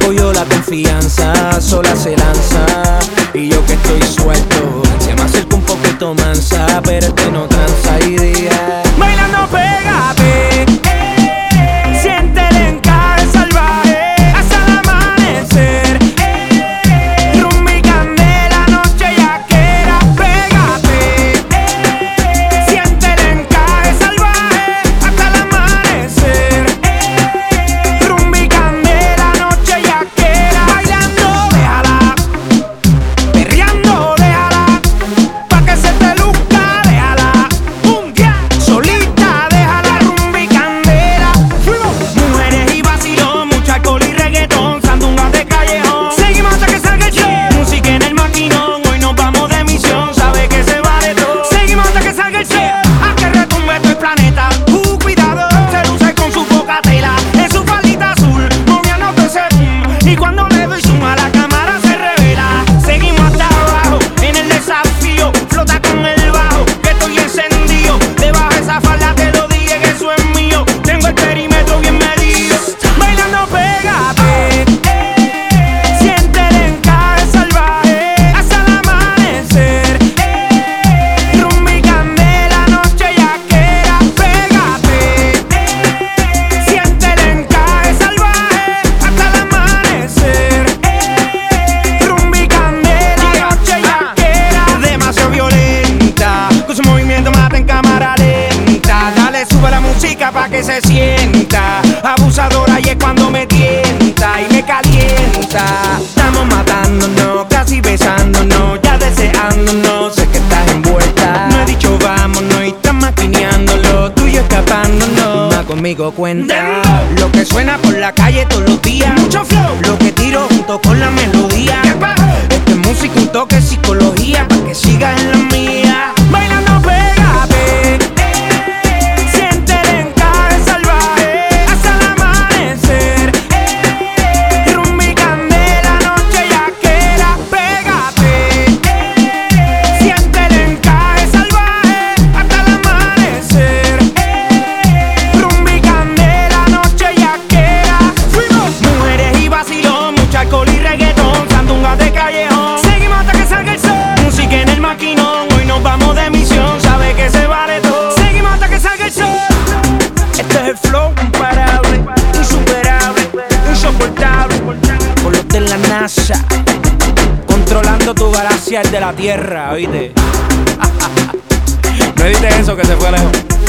apoyo, la confianza sola se lanza. Y yo que estoy suelto, se me acerca un poquito mansa, pero este no tranza y de que se sienta. Abusadora y es cuando me tienta y me calienta. Estamos matándonos, casi besándonos, ya deseándonos. Sé que estás envuelta. No he dicho vámonos y estás maquineándolo, tuyo escapándonos. Una conmigo cuenta lo que suena por la calle todos los días. Mucho flow, lo que tiro junto con la melodía. Este es música, un toque, psicología, pa' que sigas en la mía. el flow imparable, insuperable, insoportable. Con los la NASA, controlando tu galaxia, el de la Tierra, oíste. no edites eso que se fue lejos.